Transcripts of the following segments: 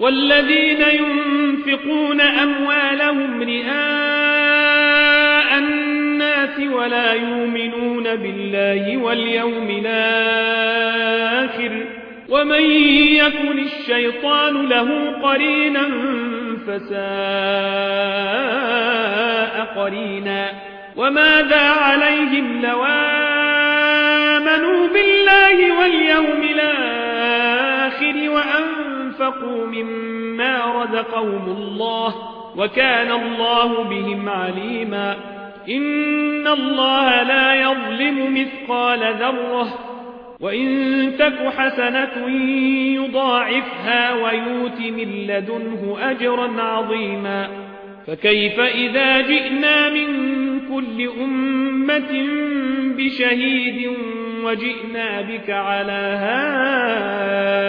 والذين ينفقون أموالهم رئاء الناس ولا يؤمنون بالله واليوم الآخر ومن يكن الشيطان له قرينا فساء قرينا وماذا عليهم لو آمنوا بالله واليوم الآخر وأنفقوا مما رزقهم الله وكان الله بهم عليما إن الله لا يظلم مثقال ذره وإن تك حسنة يضاعفها ويوت من لدنه أجرا عظيما فكيف إذا جئنا من كل أمة بشهيد وجئنا بك على هؤلاء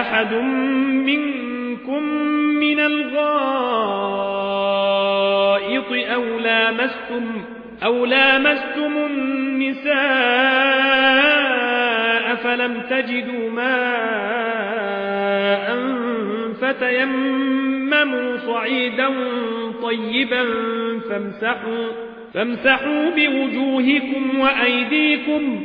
أحد منكم من الغائط أو لامستم أو لامستم النساء فلم تجدوا ماء فتيمموا صعيدا طيبا فامسحوا, فامسحوا بوجوهكم وأيديكم